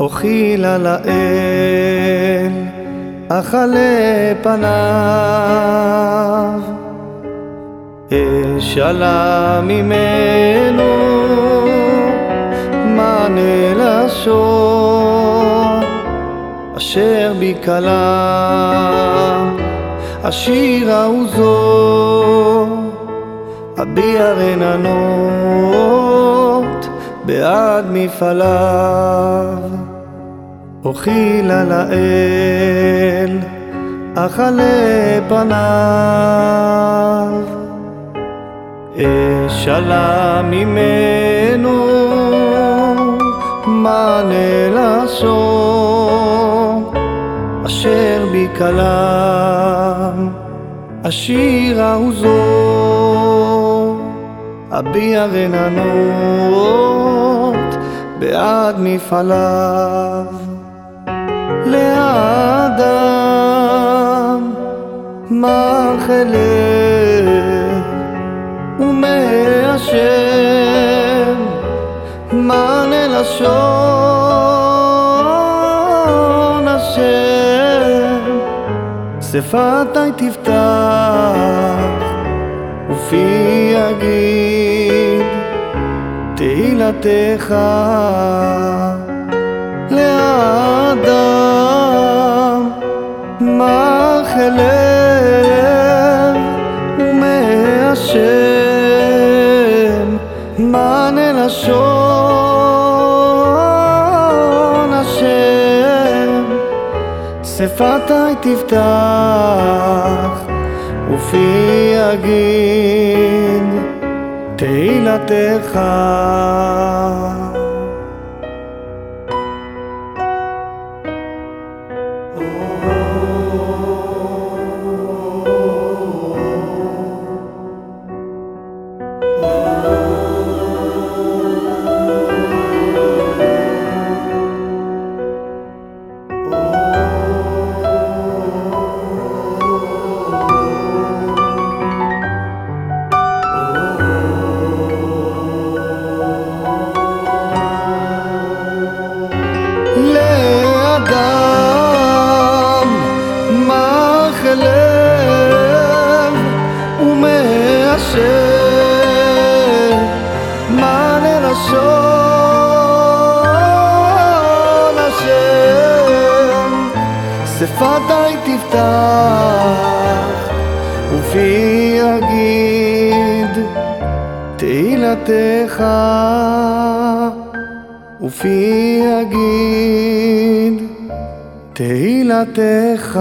אוכילה לאל, אכלה פניו, אשאלה ממנו מענה לשון, אשר בי כלם, השירה עוזו, אביע רננות מפעליו. אוכילה לאל, אכלה פניו, אשאלה ממנו מענה לשון, אשר בי כלם, השירה עוזו, אביע רננות בעד מפעליו. לאדם מחלה ומהשם מענה לשון השם שפתי תפתח ופי יגיד תהילתך לאדם מחלב ומהשם מענה לשון השם. שפתי תפתח ופי יגיד תהילתך לאדם שפתי תפתח ופי יגיד תהילתך ופי יגיד תהילתך